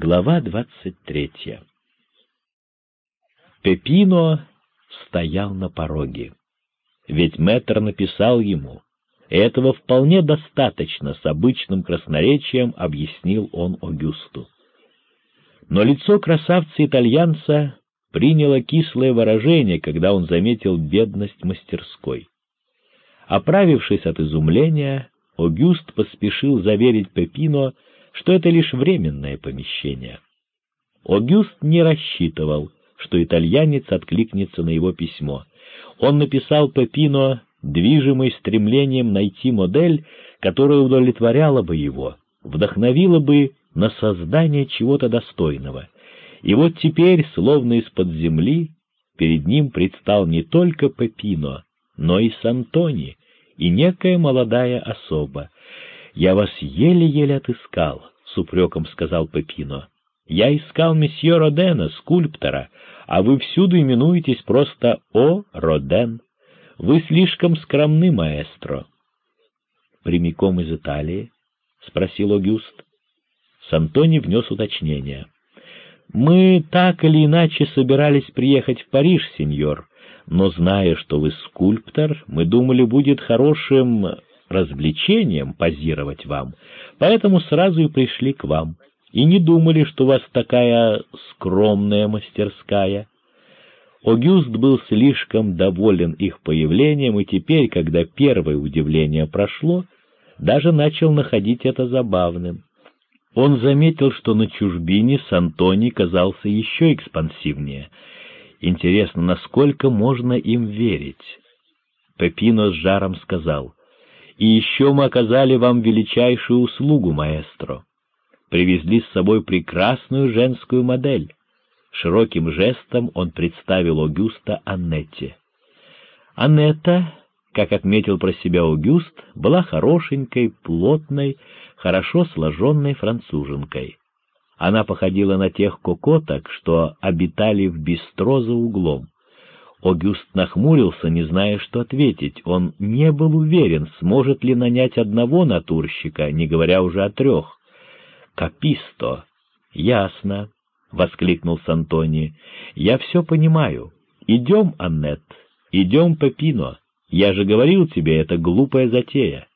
Глава двадцать третья Пепино стоял на пороге. Ведь мэтр написал ему. Этого вполне достаточно, с обычным красноречием объяснил он Огюсту. Но лицо красавца-итальянца приняло кислое выражение, когда он заметил бедность мастерской. Оправившись от изумления, Огюст поспешил заверить Пепино, что это лишь временное помещение. Огюст не рассчитывал, что итальянец откликнется на его письмо. Он написал Пепино, движимый стремлением найти модель, которая удовлетворяла бы его, вдохновила бы на создание чего-то достойного. И вот теперь, словно из-под земли, перед ним предстал не только Пепино, но и Сантони, и некая молодая особа. «Я вас еле-еле отыскал», — с упреком сказал Пепино. «Я искал месье Родена, скульптора, а вы всюду именуетесь просто О. Роден. Вы слишком скромны, маэстро». «Прямиком из Италии?» — спросил Огюст. Сантони внес уточнение. «Мы так или иначе собирались приехать в Париж, сеньор, но, зная, что вы скульптор, мы думали, будет хорошим развлечением позировать вам, поэтому сразу и пришли к вам, и не думали, что у вас такая скромная мастерская». Огюст был слишком доволен их появлением, и теперь, когда первое удивление прошло, даже начал находить это забавным. Он заметил, что на чужбине Сантони казался еще экспансивнее. Интересно, насколько можно им верить? Пепино с жаром сказал, «И еще мы оказали вам величайшую услугу, маэстро. Привезли с собой прекрасную женскую модель». Широким жестом он представил Огюста Аннетте. Аннетта, как отметил про себя Огюст, была хорошенькой, плотной, хорошо сложенной француженкой. Она походила на тех кокоток, что обитали в бистро за углом. Огюст нахмурился, не зная, что ответить. Он не был уверен, сможет ли нанять одного натурщика, не говоря уже о трех. «Каписто!» «Ясно», — воскликнул Сантони. «Я все понимаю. Идем, Аннет, идем, Пепино. Я же говорил тебе, это глупая затея».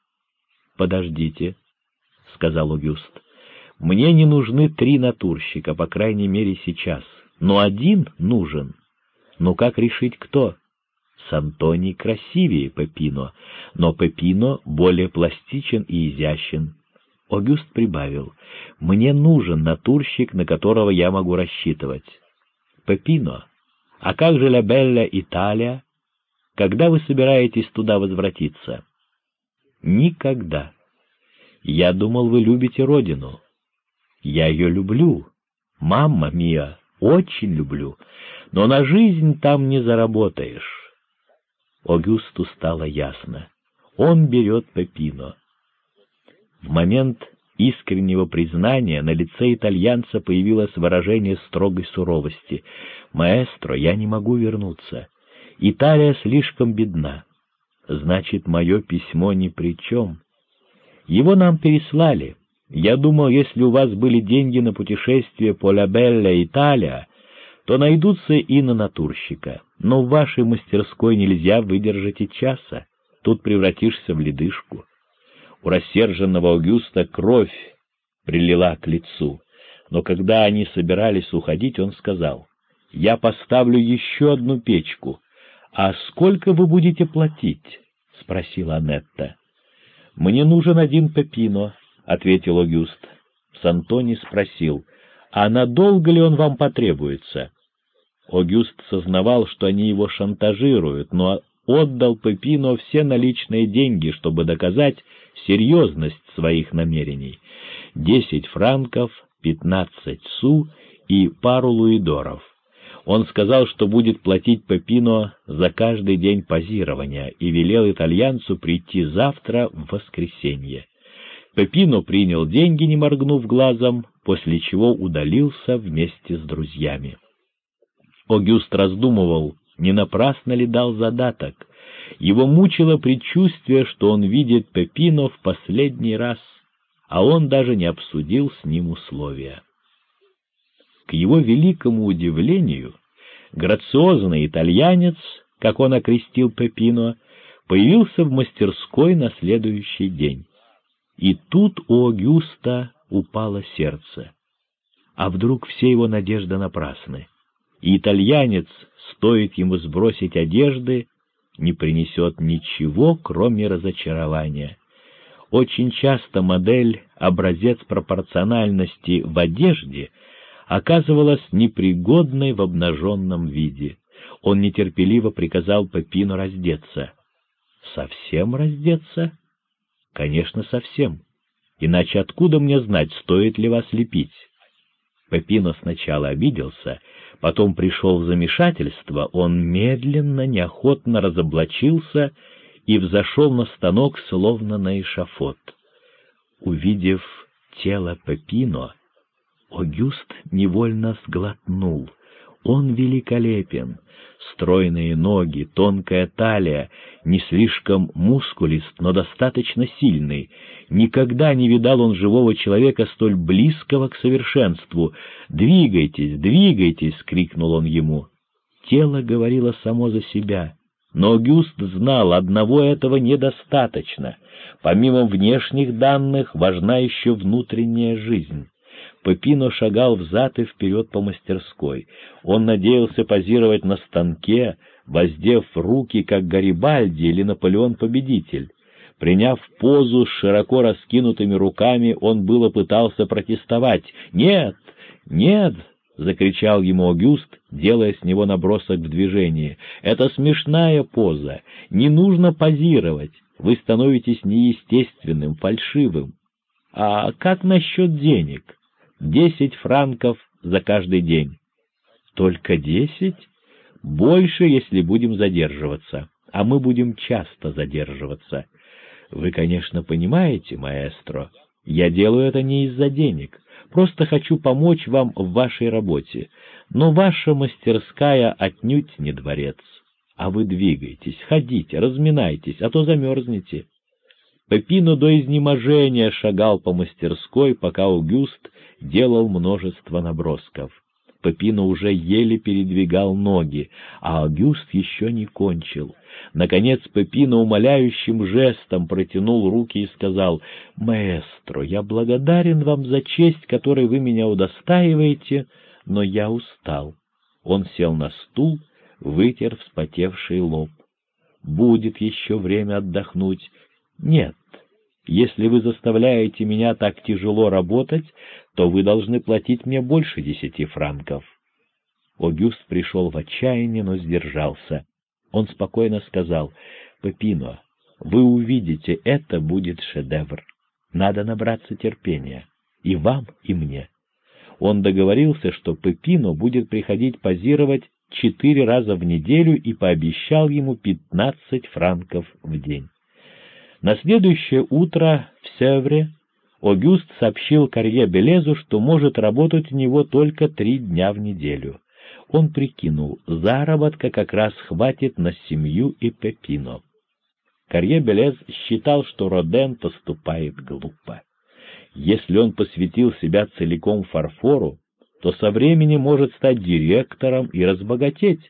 «Подождите», — сказал Огюст. «Мне не нужны три натурщика, по крайней мере, сейчас. Но один нужен. Но как решить, кто?» Сантоний красивее Пепино, но Пепино более пластичен и изящен. Огюст прибавил, «Мне нужен натурщик, на которого я могу рассчитывать». «Пепино, а как же Ля Белля Италия? Когда вы собираетесь туда возвратиться?» «Никогда», я думал, вы любите родину. Я ее люблю. Мамма мия, очень люблю. Но на жизнь там не заработаешь. Огюсту стало ясно. Он берет Пепино. В момент искреннего признания на лице итальянца появилось выражение строгой суровости. «Маэстро, я не могу вернуться. Италия слишком бедна. Значит, мое письмо ни при чем. Его нам переслали. Я думал, если у вас были деньги на путешествие по Ла-Белля, Италия, то найдутся и на натурщика. Но в вашей мастерской нельзя выдержать и часа. Тут превратишься в ледышку. У рассерженного Аугуста кровь прилила к лицу. Но когда они собирались уходить, он сказал, «Я поставлю еще одну печку. А сколько вы будете платить?» — спросила Анетта. «Мне нужен один пепино», — ответил Огюст. Сантони спросил, «А надолго ли он вам потребуется?» Огюст сознавал, что они его шантажируют, но отдал Пепино все наличные деньги, чтобы доказать серьезность своих намерений. Десять франков, пятнадцать су и пару луидоров. Он сказал, что будет платить Пепино за каждый день позирования и велел итальянцу прийти завтра в воскресенье. Пепино принял деньги, не моргнув глазом, после чего удалился вместе с друзьями. Огюст раздумывал, не напрасно ли дал задаток. Его мучило предчувствие, что он видит Пепино в последний раз, а он даже не обсудил с ним условия. К его великому удивлению, грациозный итальянец, как он окрестил Пепино, появился в мастерской на следующий день. И тут у Огюста упало сердце. А вдруг все его надежды напрасны? И итальянец, стоит ему сбросить одежды, не принесет ничего, кроме разочарования. Очень часто модель, образец пропорциональности в одежде, оказывалась непригодной в обнаженном виде. Он нетерпеливо приказал Пепину раздеться. «Совсем раздеться?» «Конечно, совсем. Иначе откуда мне знать, стоит ли вас лепить?» Пепино сначала обиделся, потом пришел в замешательство, он медленно, неохотно разоблачился и взошел на станок, словно на эшафот. Увидев тело Пепино, Огюст невольно сглотнул. Он великолепен. Стройные ноги, тонкая талия, не слишком мускулист, но достаточно сильный. Никогда не видал он живого человека столь близкого к совершенству. «Двигайтесь, двигайтесь!» — крикнул он ему. Тело говорило само за себя. Но Гюст знал, одного этого недостаточно. Помимо внешних данных, важна еще внутренняя жизнь. Пепино шагал взад и вперед по мастерской. Он надеялся позировать на станке, воздев руки, как Гарибальди или Наполеон-победитель. Приняв позу с широко раскинутыми руками, он было пытался протестовать. «Нет! Нет!» — закричал ему Огюст, делая с него набросок в движении. «Это смешная поза. Не нужно позировать. Вы становитесь неестественным, фальшивым. А как насчет денег? Десять франков за каждый день». «Только десять? Больше, если будем задерживаться. А мы будем часто задерживаться». Вы, конечно, понимаете, маэстро, я делаю это не из-за денег, просто хочу помочь вам в вашей работе, но ваша мастерская отнюдь не дворец. А вы двигайтесь, ходите, разминайтесь, а то замерзнете. Пепино до изнеможения шагал по мастерской, пока Аугюст делал множество набросков. Пепино уже еле передвигал ноги, а Агюст еще не кончил. Наконец Пепино умоляющим жестом протянул руки и сказал, «Маэстро, я благодарен вам за честь, которой вы меня удостаиваете, но я устал». Он сел на стул, вытер вспотевший лоб. «Будет еще время отдохнуть». «Нет, если вы заставляете меня так тяжело работать, то вы должны платить мне больше десяти франков». Огюст пришел в отчаяние, но сдержался. Он спокойно сказал, «Пепино, вы увидите, это будет шедевр. Надо набраться терпения. И вам, и мне». Он договорился, что Пепино будет приходить позировать четыре раза в неделю и пообещал ему пятнадцать франков в день. На следующее утро в Севре Огюст сообщил Карье Белезу, что может работать у него только три дня в неделю. Он прикинул, заработка как раз хватит на семью и Пепино. Карье Белез считал, что Роден поступает глупо. Если он посвятил себя целиком фарфору, то со временем может стать директором и разбогатеть.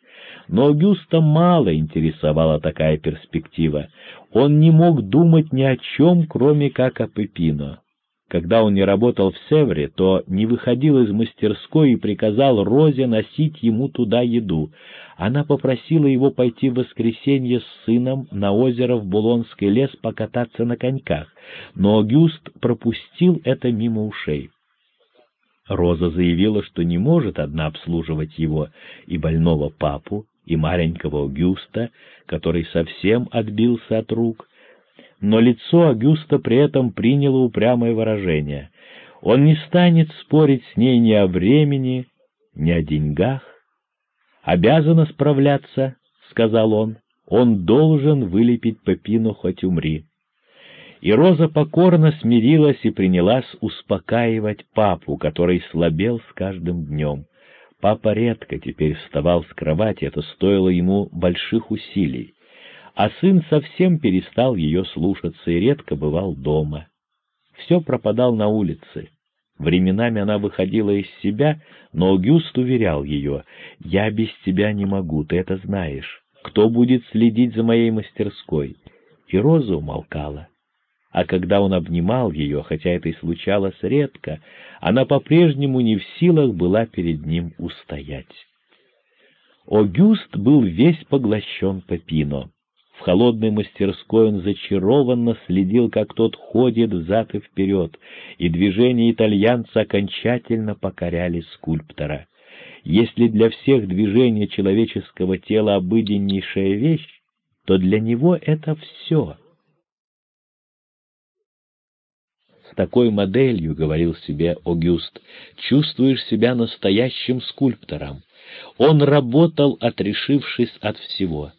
Но Аугуста мало интересовала такая перспектива. Он не мог думать ни о чем, кроме как о Пепино. Когда он не работал в Севре, то не выходил из мастерской и приказал Розе носить ему туда еду. Она попросила его пойти в воскресенье с сыном на озеро в Булонский лес покататься на коньках, но Огюст пропустил это мимо ушей. Роза заявила, что не может одна обслуживать его и больного папу, и маленького Агюста, который совсем отбился от рук. Но лицо Агюста при этом приняло упрямое выражение. Он не станет спорить с ней ни о времени, ни о деньгах. «Обязана справляться», — сказал он, — «он должен вылепить Пепину, хоть умри». И Роза покорно смирилась и принялась успокаивать папу, который слабел с каждым днем. Папа редко теперь вставал с кровати, это стоило ему больших усилий. А сын совсем перестал ее слушаться и редко бывал дома. Все пропадал на улице. Временами она выходила из себя, но Огюст уверял ее, «Я без тебя не могу, ты это знаешь. Кто будет следить за моей мастерской?» И Роза умолкала. А когда он обнимал ее, хотя это и случалось редко, она по-прежнему не в силах была перед ним устоять. Огюст был весь поглощен Пепино. В холодной мастерской он зачарованно следил, как тот ходит взад и вперед, и движения итальянца окончательно покоряли скульптора. Если для всех движения человеческого тела обыденнейшая вещь, то для него это все. Такой моделью, — говорил себе Огюст, — чувствуешь себя настоящим скульптором. Он работал, отрешившись от всего.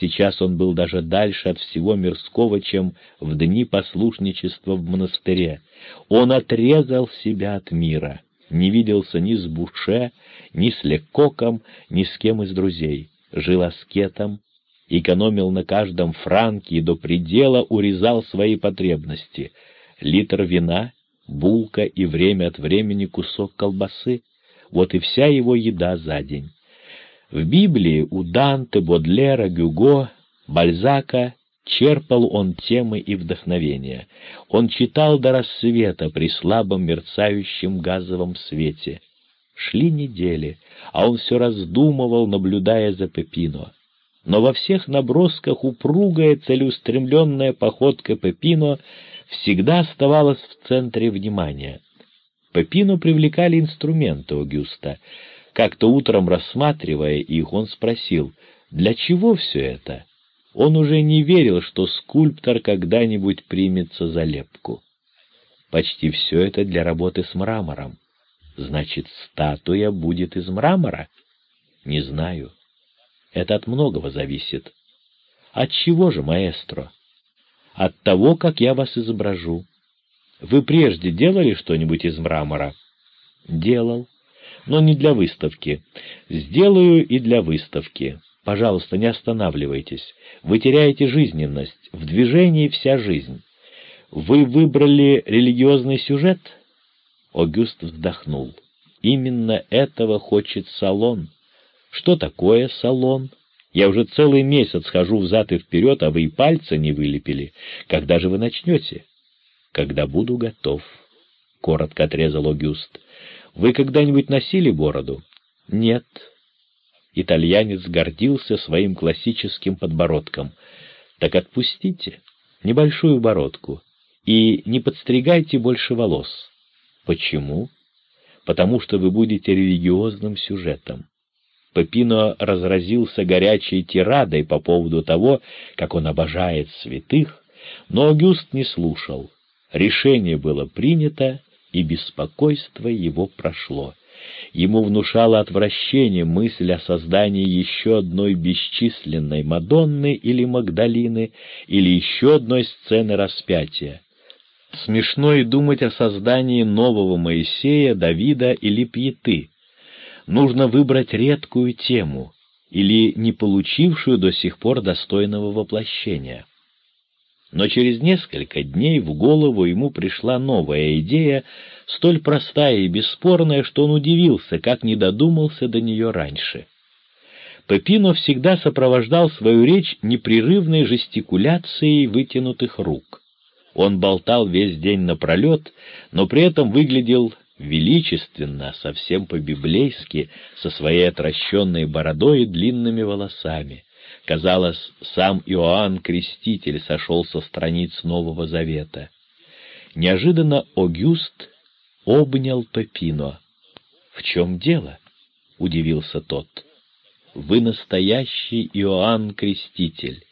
Сейчас он был даже дальше от всего мирского, чем в дни послушничества в монастыре. Он отрезал себя от мира, не виделся ни с Буше, ни с Лекоком, ни с кем из друзей, жил аскетом, экономил на каждом франке и до предела урезал свои потребности. Литр вина, булка и время от времени кусок колбасы — вот и вся его еда за день. В Библии у Данте, Бодлера, Гюго, Бальзака черпал он темы и вдохновения. Он читал до рассвета при слабом мерцающем газовом свете. Шли недели, а он все раздумывал, наблюдая за Пепино. Но во всех набросках упругая, целеустремленная походка Пепино всегда оставалась в центре внимания. Пепино привлекали инструменты Огюста — как-то утром, рассматривая их, он спросил, для чего все это? Он уже не верил, что скульптор когда-нибудь примется за лепку. Почти все это для работы с мрамором. Значит, статуя будет из мрамора? Не знаю. Это от многого зависит. От чего же, маэстро? От того, как я вас изображу. Вы прежде делали что-нибудь из мрамора? Делал но не для выставки. Сделаю и для выставки. Пожалуйста, не останавливайтесь. Вы теряете жизненность, в движении вся жизнь. Вы выбрали религиозный сюжет? Огюст вздохнул. Именно этого хочет салон. Что такое салон? Я уже целый месяц хожу взад и вперед, а вы и пальца не вылепили. Когда же вы начнете? Когда буду готов, — коротко отрезал Огюст. Вы когда-нибудь носили бороду? Нет. Итальянец гордился своим классическим подбородком. Так отпустите небольшую бородку и не подстригайте больше волос. Почему? Потому что вы будете религиозным сюжетом. Пепино разразился горячей тирадой по поводу того, как он обожает святых, но Агюст не слушал. Решение было принято, и беспокойство его прошло. Ему внушало отвращение мысль о создании еще одной бесчисленной Мадонны или Магдалины, или еще одной сцены распятия. Смешно и думать о создании нового Моисея, Давида или Пьеты. Нужно выбрать редкую тему или не получившую до сих пор достойного воплощения. Но через несколько дней в голову ему пришла новая идея, столь простая и бесспорная, что он удивился, как не додумался до нее раньше. Пепино всегда сопровождал свою речь непрерывной жестикуляцией вытянутых рук. Он болтал весь день напролет, но при этом выглядел величественно, совсем по-библейски, со своей отращенной бородой и длинными волосами. Казалось, сам Иоанн Креститель сошел со страниц Нового Завета. Неожиданно Огюст обнял Пепино. «В чем дело?» — удивился тот. «Вы настоящий Иоанн Креститель.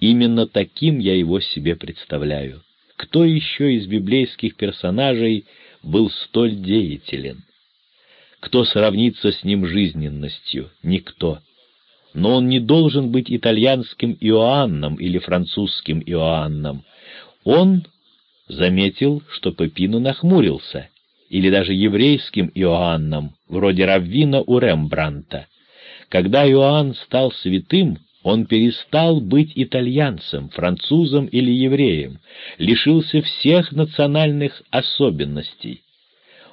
Именно таким я его себе представляю. Кто еще из библейских персонажей был столь деятелен? Кто сравнится с ним жизненностью? Никто но он не должен быть итальянским Иоанном или французским Иоанном. Он заметил, что Пепино нахмурился, или даже еврейским Иоанном, вроде Раввина у Рембранта. Когда Иоанн стал святым, он перестал быть итальянцем, французом или евреем, лишился всех национальных особенностей.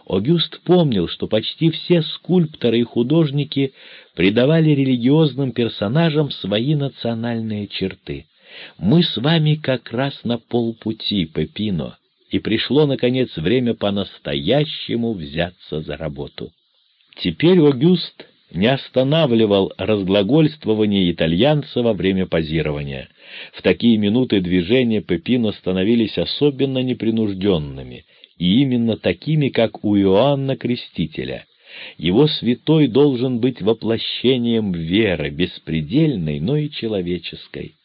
Огюст помнил, что почти все скульпторы и художники придавали религиозным персонажам свои национальные черты. Мы с вами как раз на полпути, Пепино, и пришло, наконец, время по-настоящему взяться за работу. Теперь Огюст не останавливал разглагольствование итальянца во время позирования. В такие минуты движения Пепино становились особенно непринужденными, и именно такими, как у Иоанна Крестителя. Его святой должен быть воплощением веры, беспредельной, но и человеческой.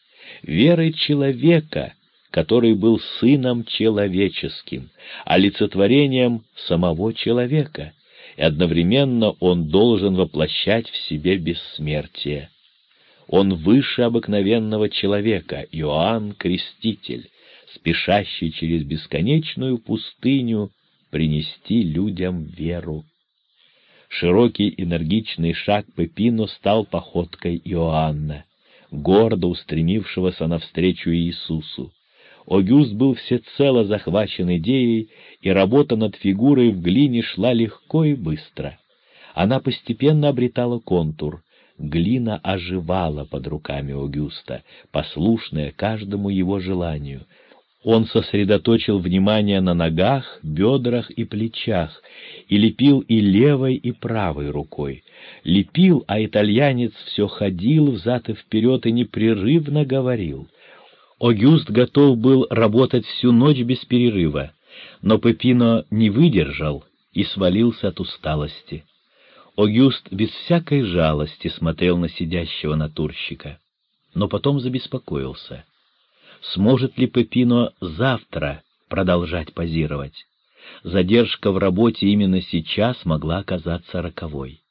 Веры человека, который был сыном человеческим, олицетворением самого человека, и одновременно он должен воплощать в себе бессмертие. Он выше обыкновенного человека, Иоанн Креститель, спешащий через бесконечную пустыню принести людям веру. Широкий энергичный шаг Пепино стал походкой Иоанна, гордо устремившегося навстречу Иисусу. Огюст был всецело захвачен идеей, и работа над фигурой в глине шла легко и быстро. Она постепенно обретала контур. Глина оживала под руками Огюста, послушная каждому его желанию. Он сосредоточил внимание на ногах, бедрах и плечах и лепил и левой, и правой рукой. Лепил, а итальянец все ходил взад и вперед и непрерывно говорил. Огюст готов был работать всю ночь без перерыва, но Пепино не выдержал и свалился от усталости. Огюст без всякой жалости смотрел на сидящего натурщика, но потом забеспокоился. Сможет ли Пепино завтра продолжать позировать? Задержка в работе именно сейчас могла оказаться роковой.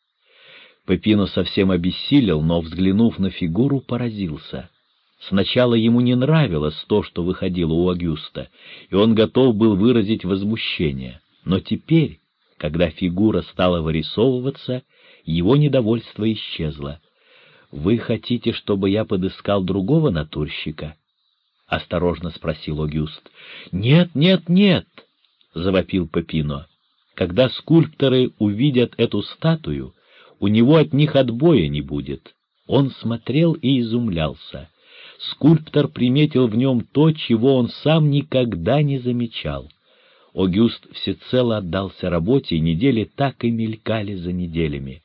Пепино совсем обессилел, но, взглянув на фигуру, поразился — Сначала ему не нравилось то, что выходило у Агюста, и он готов был выразить возмущение. Но теперь, когда фигура стала вырисовываться, его недовольство исчезло. «Вы хотите, чтобы я подыскал другого натурщика?» — осторожно спросил Огюст. «Нет, нет, нет!» — завопил Пепино. «Когда скульпторы увидят эту статую, у него от них отбоя не будет». Он смотрел и изумлялся скульптор приметил в нем то, чего он сам никогда не замечал. Огюст всецело отдался работе, и недели так и мелькали за неделями.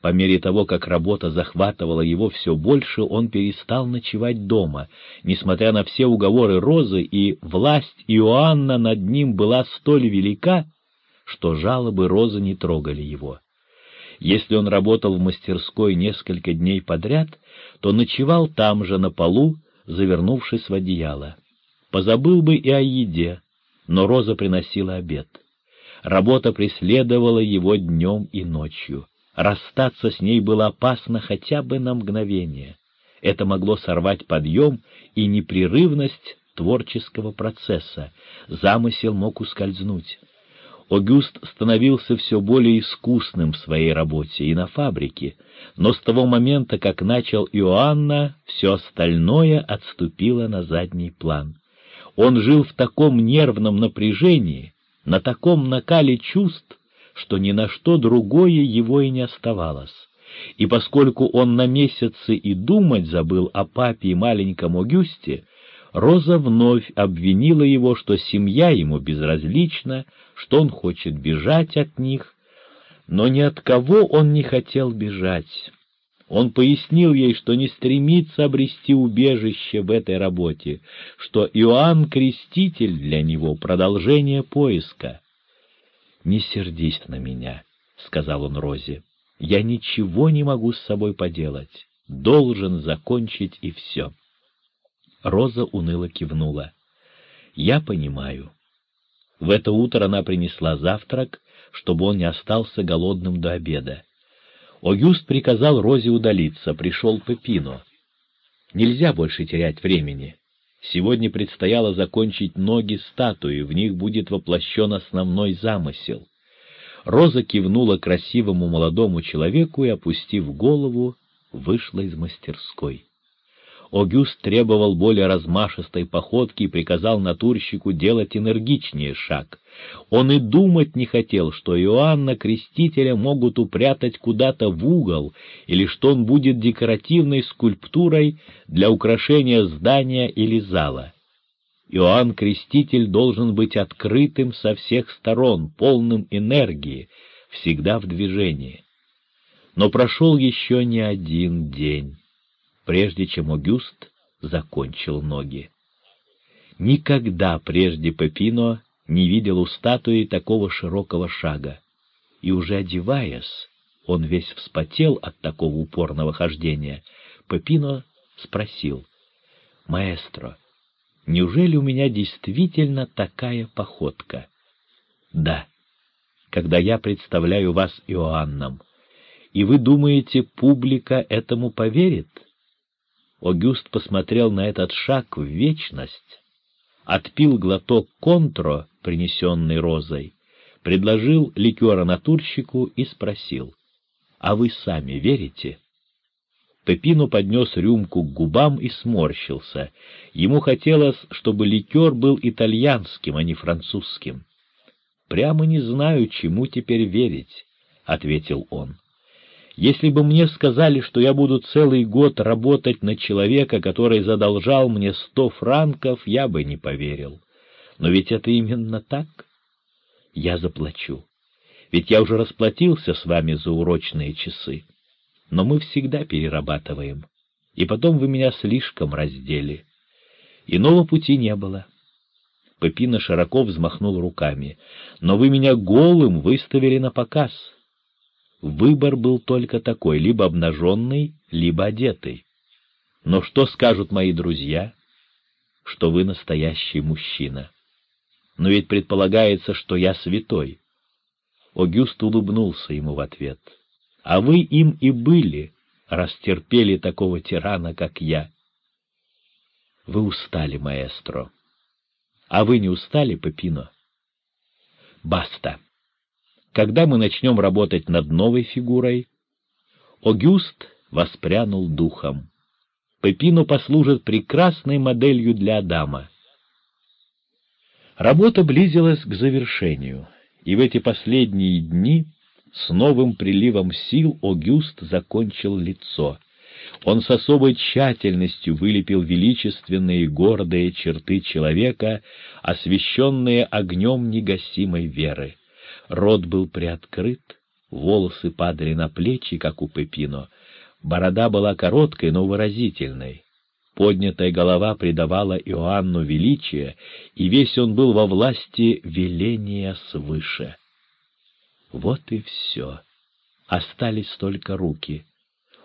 По мере того, как работа захватывала его все больше, он перестал ночевать дома. Несмотря на все уговоры Розы, и власть Иоанна над ним была столь велика, что жалобы Розы не трогали его. Если он работал в мастерской несколько дней подряд, то ночевал там же, на полу, завернувшись в одеяло. Позабыл бы и о еде, но Роза приносила обед. Работа преследовала его днем и ночью. Расстаться с ней было опасно хотя бы на мгновение. Это могло сорвать подъем и непрерывность творческого процесса, замысел мог ускользнуть. Огюст становился все более искусным в своей работе и на фабрике, но с того момента, как начал Иоанна, все остальное отступило на задний план. Он жил в таком нервном напряжении, на таком накале чувств, что ни на что другое его и не оставалось. И поскольку он на месяцы и думать забыл о папе и маленьком Огюсте, Роза вновь обвинила его, что семья ему безразлична, что он хочет бежать от них, но ни от кого он не хотел бежать. Он пояснил ей, что не стремится обрести убежище в этой работе, что Иоанн Креститель для него — продолжение поиска. «Не сердись на меня», — сказал он Розе, — «я ничего не могу с собой поделать, должен закончить и все». Роза уныло кивнула. «Я понимаю». В это утро она принесла завтрак, чтобы он не остался голодным до обеда. Огюст приказал Розе удалиться, пришел Пепино. Нельзя больше терять времени. Сегодня предстояло закончить ноги статуи, в них будет воплощен основной замысел. Роза кивнула красивому молодому человеку и, опустив голову, вышла из мастерской. Огюст требовал более размашистой походки и приказал натурщику делать энергичнее шаг. Он и думать не хотел, что Иоанна Крестителя могут упрятать куда-то в угол, или что он будет декоративной скульптурой для украшения здания или зала. Иоанн Креститель должен быть открытым со всех сторон, полным энергии, всегда в движении. Но прошел еще не один день прежде чем Огюст закончил ноги. Никогда прежде Пепино не видел у статуи такого широкого шага, и уже одеваясь, он весь вспотел от такого упорного хождения, Пепино спросил, «Маэстро, неужели у меня действительно такая походка?» «Да, когда я представляю вас Иоанном, и вы думаете, публика этому поверит?» Огюст посмотрел на этот шаг в вечность, отпил глоток контро, принесенный розой, предложил ликера натурщику и спросил, «А вы сами верите?» Пепино поднес рюмку к губам и сморщился. Ему хотелось, чтобы ликер был итальянским, а не французским. «Прямо не знаю, чему теперь верить», — ответил он. Если бы мне сказали, что я буду целый год работать на человека, который задолжал мне сто франков, я бы не поверил. Но ведь это именно так. Я заплачу. Ведь я уже расплатился с вами за урочные часы. Но мы всегда перерабатываем. И потом вы меня слишком раздели. Иного пути не было. Пепина широко взмахнул руками. Но вы меня голым выставили на показ. Выбор был только такой, либо обнаженный, либо одетый. Но что скажут мои друзья? Что вы настоящий мужчина. Но ведь предполагается, что я святой. Огюст улыбнулся ему в ответ. А вы им и были, растерпели такого тирана, как я. Вы устали, маэстро. А вы не устали, Пепино? Баста. Когда мы начнем работать над новой фигурой? Огюст воспрянул духом. Пепино послужит прекрасной моделью для Адама. Работа близилась к завершению, и в эти последние дни с новым приливом сил Огюст закончил лицо. Он с особой тщательностью вылепил величественные гордые черты человека, освещенные огнем негасимой веры. Рот был приоткрыт, волосы падали на плечи, как у Пепино, борода была короткой, но выразительной. Поднятая голова придавала Иоанну величие, и весь он был во власти веления свыше. Вот и все. Остались только руки.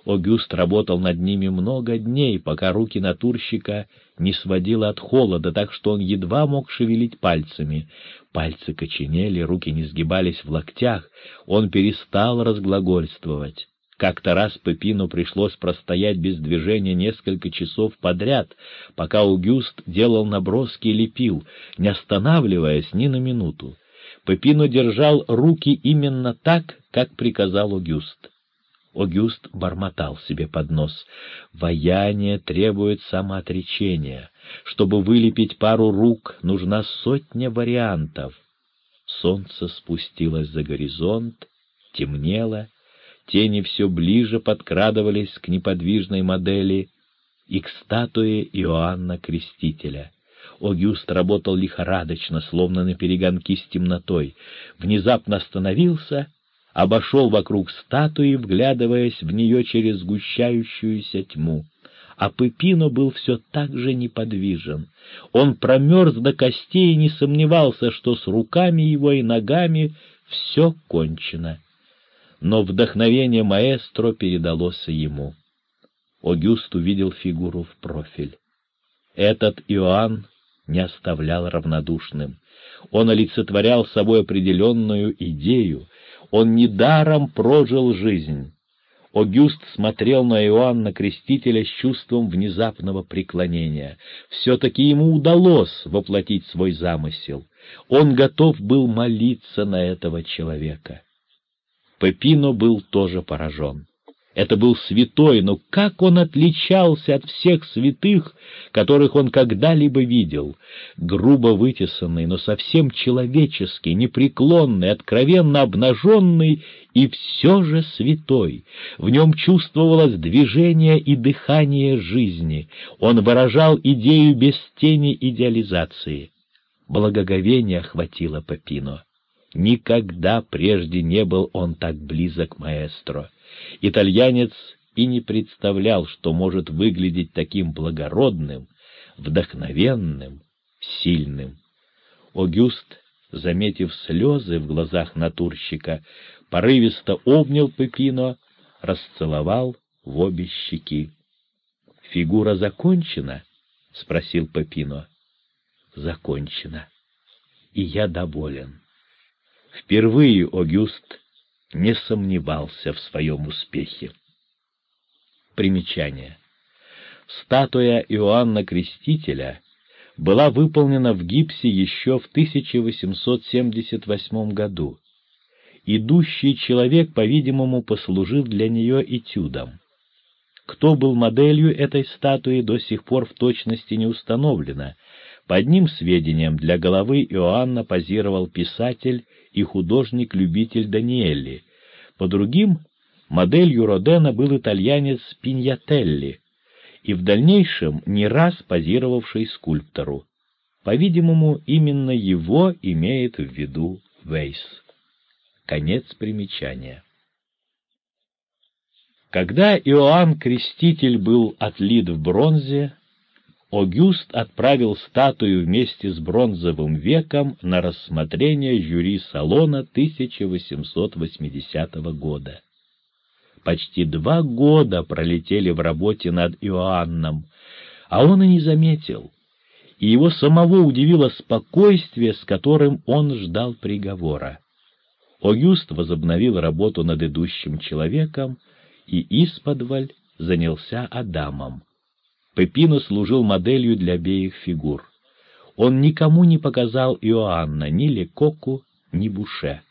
Огюст работал над ними много дней, пока руки натурщика не сводило от холода, так что он едва мог шевелить пальцами. Пальцы коченели, руки не сгибались в локтях, он перестал разглагольствовать. Как-то раз Пепину пришлось простоять без движения несколько часов подряд, пока Огюст делал наброски и лепил, не останавливаясь ни на минуту. Пепино держал руки именно так, как приказал Огюст. Огюст бормотал себе под нос. «Ваяние требует самоотречения. Чтобы вылепить пару рук, нужна сотня вариантов». Солнце спустилось за горизонт, темнело, тени все ближе подкрадывались к неподвижной модели и к статуе Иоанна Крестителя. Огюст работал лихорадочно, словно на перегонки с темнотой. Внезапно остановился обошел вокруг статуи, вглядываясь в нее через сгущающуюся тьму. А Пепино был все так же неподвижен. Он промерз до костей и не сомневался, что с руками его и ногами все кончено. Но вдохновение маэстро передалось ему. Огюст увидел фигуру в профиль. Этот Иоанн не оставлял равнодушным. Он олицетворял собой определенную идею, он недаром прожил жизнь. Огюст смотрел на Иоанна Крестителя с чувством внезапного преклонения. Все-таки ему удалось воплотить свой замысел. Он готов был молиться на этого человека. Пепино был тоже поражен. Это был святой, но как он отличался от всех святых, которых он когда-либо видел? Грубо вытесанный, но совсем человеческий, непреклонный, откровенно обнаженный и все же святой. В нем чувствовалось движение и дыхание жизни. Он выражал идею без тени идеализации. Благоговение охватило Папино. Никогда прежде не был он так близок маэстро. Итальянец и не представлял, что может выглядеть таким благородным, вдохновенным, сильным. Огюст, заметив слезы в глазах натурщика, порывисто обнял Пепино, расцеловал в обе щеки. — Фигура закончена? — спросил Пепино. — Закончена. И я доволен. Впервые Огюст не сомневался в своем успехе. Примечание. Статуя Иоанна Крестителя была выполнена в гипсе еще в 1878 году. Идущий человек, по-видимому, послужил для нее этюдом. Кто был моделью этой статуи, до сих пор в точности не установлено. По одним сведениям, для головы Иоанна позировал писатель и художник-любитель Даниэлли. По другим, моделью Родена был итальянец Пиньятелли, и в дальнейшем не раз позировавший скульптору. По-видимому, именно его имеет в виду Вейс. Конец примечания. Когда Иоанн Креститель был отлит в бронзе, Огюст отправил статую вместе с бронзовым веком на рассмотрение жюри салона 1880 года. Почти два года пролетели в работе над Иоанном, а он и не заметил, и его самого удивило спокойствие, с которым он ждал приговора. Огюст возобновил работу над идущим человеком и исподволь занялся Адамом. Пепино служил моделью для обеих фигур. Он никому не показал Иоанна, ни Лекоку, ни Буше.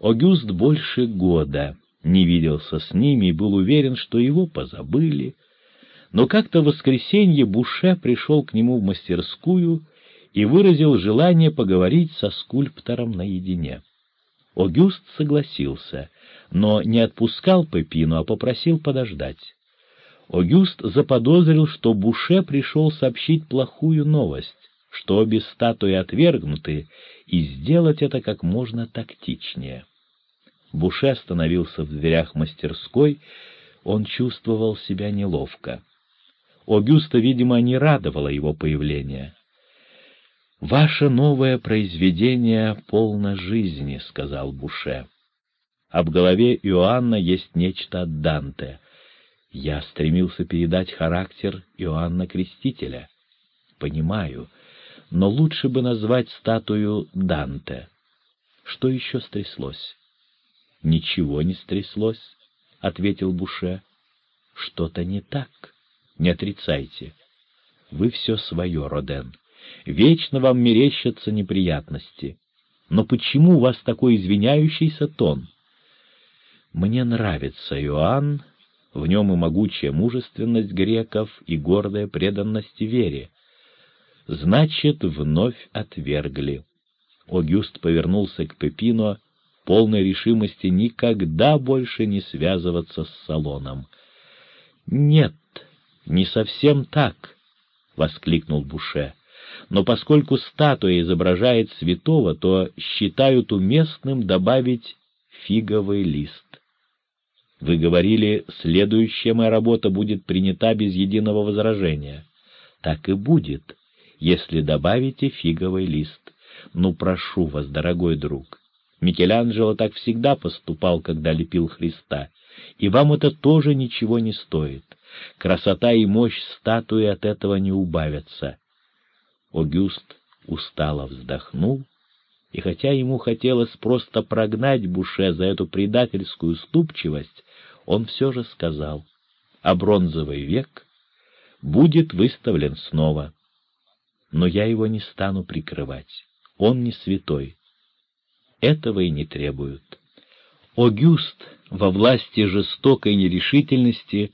Огюст больше года не виделся с ними и был уверен, что его позабыли, но как-то в воскресенье Буше пришел к нему в мастерскую и выразил желание поговорить со скульптором наедине. Огюст согласился, но не отпускал Пепину, а попросил подождать. Огюст заподозрил, что Буше пришел сообщить плохую новость, что обе статуи отвергнуты, и сделать это как можно тактичнее. Буше остановился в дверях мастерской, он чувствовал себя неловко. Огюста, видимо, не радовало его появление. «Ваше новое произведение полно жизни», — сказал Буше. В голове Иоанна есть нечто от Данте. Я стремился передать характер Иоанна Крестителя. Понимаю, но лучше бы назвать статую Данте. Что еще стряслось? Ничего не стряслось, — ответил Буше. Что-то не так, не отрицайте. Вы все свое, Роден. Вечно вам мерещатся неприятности. Но почему у вас такой извиняющийся тон? Мне нравится Иоанн, в нем и могучая мужественность греков, и гордая преданность вере. Значит, вновь отвергли. Огюст повернулся к Пепино, полной решимости никогда больше не связываться с салоном. — Нет, не совсем так, — воскликнул Буше. — Но поскольку статуя изображает святого, то считают уместным добавить фиговый лист. Вы говорили, следующая моя работа будет принята без единого возражения. Так и будет, если добавите фиговый лист. Ну, прошу вас, дорогой друг. Микеланджело так всегда поступал, когда лепил Христа, и вам это тоже ничего не стоит. Красота и мощь статуи от этого не убавятся. Огюст устало вздохнул, и хотя ему хотелось просто прогнать Буше за эту предательскую ступчивость, он все же сказал, а бронзовый век будет выставлен снова. Но я его не стану прикрывать, он не святой. Этого и не требуют. Огюст во власти жестокой нерешительности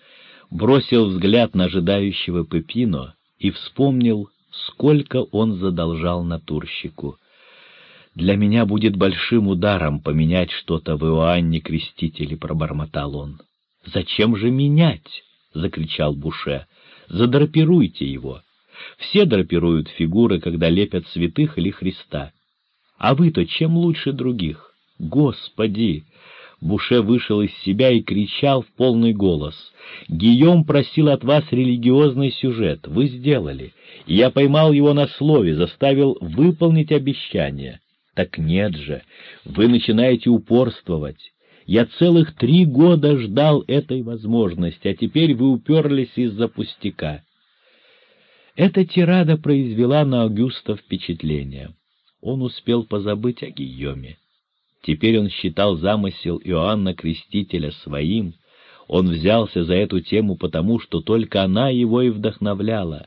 бросил взгляд на ожидающего Пепино и вспомнил, сколько он задолжал натурщику. «Для меня будет большим ударом поменять что-то в Иоанне Крестителе», — пробормотал он. «Зачем же менять?» — закричал Буше. «Задрапируйте его. Все драпируют фигуры, когда лепят святых или Христа. А вы-то чем лучше других? Господи!» Буше вышел из себя и кричал в полный голос. «Гийом просил от вас религиозный сюжет. Вы сделали. Я поймал его на слове, заставил выполнить обещание. Так нет же, вы начинаете упорствовать. Я целых три года ждал этой возможности, а теперь вы уперлись из-за пустяка». Эта тирада произвела на Аугуста впечатление. Он успел позабыть о Гийоме. Теперь он считал замысел Иоанна Крестителя своим, он взялся за эту тему потому, что только она его и вдохновляла.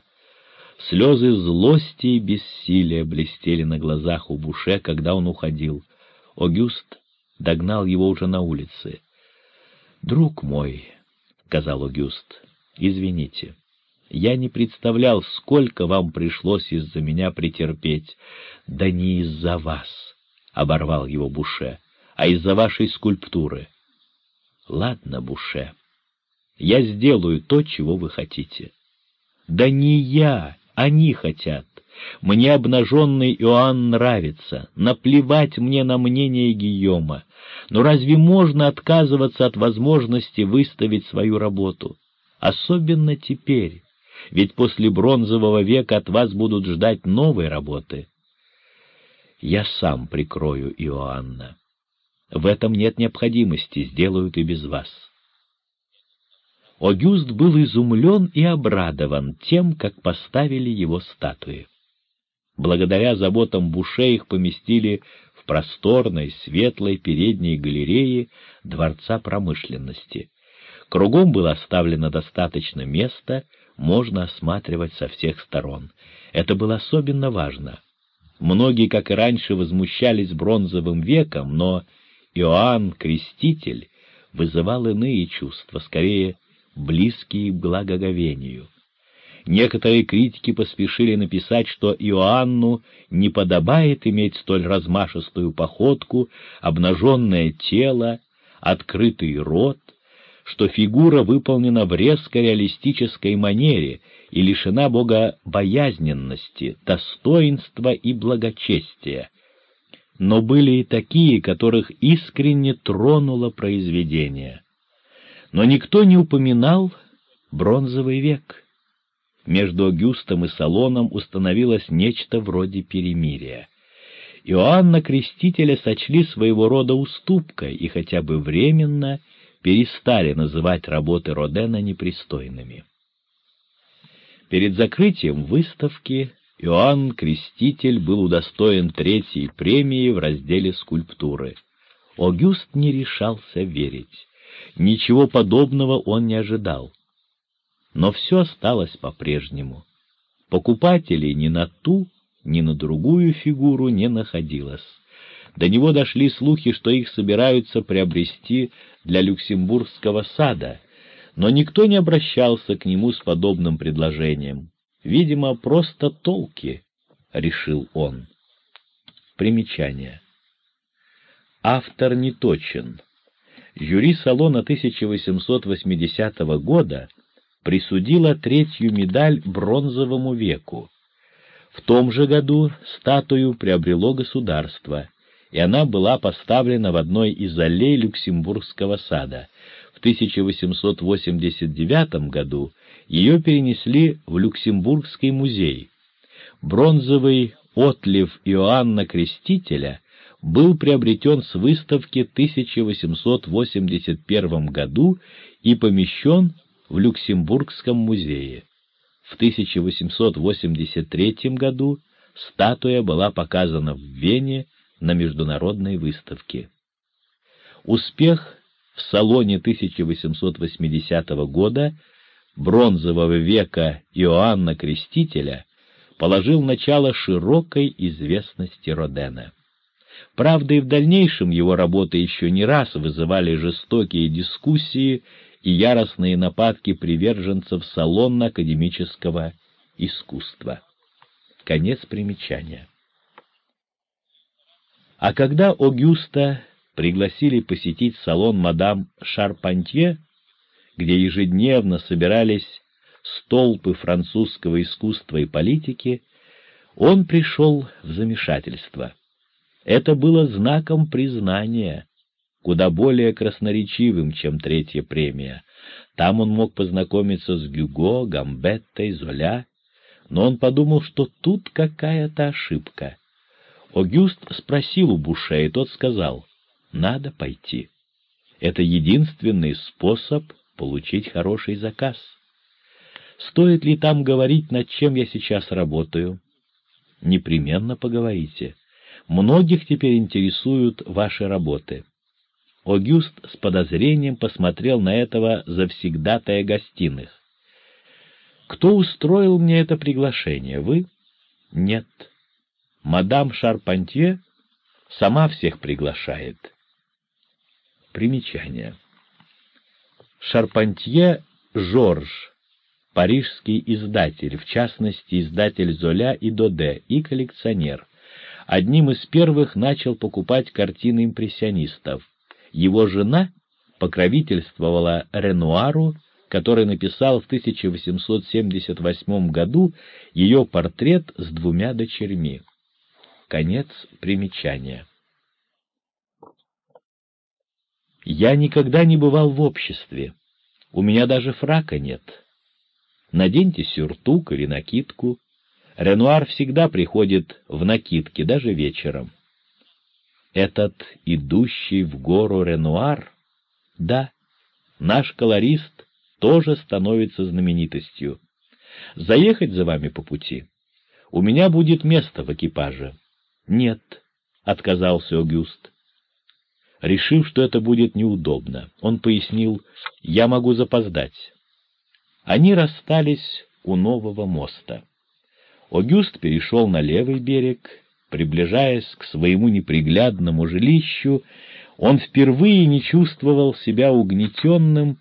Слезы злости и бессилия блестели на глазах у Буше, когда он уходил. Огюст догнал его уже на улице. «Друг мой», — сказал Огюст, — «извините, я не представлял, сколько вам пришлось из-за меня претерпеть. Да не из-за вас» оборвал его Буше, — а из-за вашей скульптуры. Ладно, Буше, я сделаю то, чего вы хотите. Да не я, они хотят. Мне обнаженный Иоанн нравится, наплевать мне на мнение Гийома. Но разве можно отказываться от возможности выставить свою работу? Особенно теперь, ведь после бронзового века от вас будут ждать новые работы я сам прикрою Иоанна. В этом нет необходимости, сделают и без вас. Огюст был изумлен и обрадован тем, как поставили его статуи. Благодаря заботам Буше их поместили в просторной, светлой передней галерее Дворца промышленности. Кругом было оставлено достаточно места, можно осматривать со всех сторон. Это было особенно важно. Многие, как и раньше, возмущались бронзовым веком, но Иоанн Креститель вызывал иные чувства, скорее близкие к благоговению. Некоторые критики поспешили написать, что Иоанну не подобает иметь столь размашистую походку, обнаженное тело, открытый рот, что фигура выполнена в резко реалистической манере и лишена богобоязненности, достоинства и благочестия. Но были и такие, которых искренне тронуло произведение. Но никто не упоминал бронзовый век. Между Агюстом и Салоном установилось нечто вроде перемирия. Иоанна Крестителя сочли своего рода уступкой и хотя бы временно перестали называть работы Родена непристойными. Перед закрытием выставки Иоанн Креститель был удостоен третьей премии в разделе скульптуры. Огюст не решался верить. Ничего подобного он не ожидал. Но все осталось по-прежнему. Покупателей ни на ту, ни на другую фигуру не находилось. До него дошли слухи, что их собираются приобрести для Люксембургского сада, но никто не обращался к нему с подобным предложением. Видимо, просто толки, — решил он. Примечание. Автор не точен. Жюри салона 1880 года присудило третью медаль бронзовому веку. В том же году статую приобрело государство, и она была поставлена в одной из аллей Люксембургского сада. В 1889 году ее перенесли в Люксембургский музей. Бронзовый отлив Иоанна Крестителя был приобретен с выставки в 1881 году и помещен в Люксембургском музее. В 1883 году статуя была показана в Вене на международной выставке. Успех в салоне 1880 года бронзового века Иоанна Крестителя положил начало широкой известности Родена. Правда, и в дальнейшем его работы еще не раз вызывали жестокие дискуссии и яростные нападки приверженцев салонно-академического искусства. Конец примечания. А когда Огюста пригласили посетить салон мадам Шарпантье, где ежедневно собирались столпы французского искусства и политики, он пришел в замешательство. Это было знаком признания, куда более красноречивым, чем третья премия. Там он мог познакомиться с Гюго, Гамбеттой, Золя, но он подумал, что тут какая-то ошибка. Огюст спросил у Буше, и тот сказал, «Надо пойти. Это единственный способ получить хороший заказ. Стоит ли там говорить, над чем я сейчас работаю? Непременно поговорите. Многих теперь интересуют ваши работы. Огюст с подозрением посмотрел на этого завсегдатая гостиных. «Кто устроил мне это приглашение? Вы?» «Нет. Мадам Шарпантье сама всех приглашает». Примечание. Шарпантье Жорж, парижский издатель, в частности, издатель Золя и Доде, и коллекционер. Одним из первых начал покупать картины импрессионистов. Его жена покровительствовала Ренуару, который написал в 1878 году ее портрет с двумя дочерьми. Конец примечания. Я никогда не бывал в обществе. У меня даже фрака нет. Наденьте сюртук или накидку. Ренуар всегда приходит в накидке, даже вечером. Этот идущий в гору Ренуар? Да, наш колорист тоже становится знаменитостью. Заехать за вами по пути? У меня будет место в экипаже. Нет, — отказался Огюст решив, что это будет неудобно. Он пояснил, «Я могу запоздать». Они расстались у нового моста. Огюст перешел на левый берег, приближаясь к своему неприглядному жилищу, он впервые не чувствовал себя угнетенным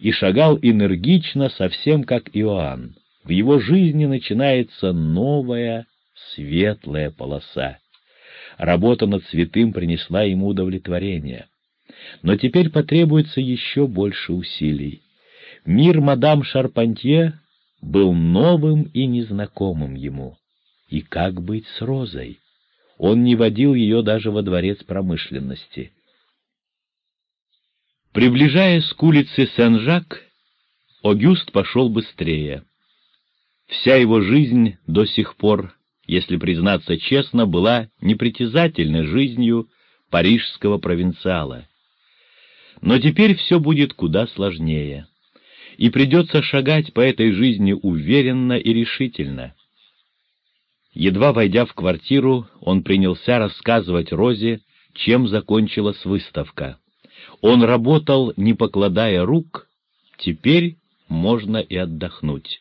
и шагал энергично, совсем как Иоанн. В его жизни начинается новая светлая полоса. Работа над святым принесла ему удовлетворение. Но теперь потребуется еще больше усилий. Мир мадам Шарпантье был новым и незнакомым ему. И как быть с Розой? Он не водил ее даже во дворец промышленности. Приближаясь к улице Сен-Жак, Огюст пошел быстрее. Вся его жизнь до сих пор если признаться честно, была непритязательной жизнью парижского провинциала. Но теперь все будет куда сложнее, и придется шагать по этой жизни уверенно и решительно. Едва войдя в квартиру, он принялся рассказывать Розе, чем закончилась выставка. Он работал, не покладая рук, теперь можно и отдохнуть.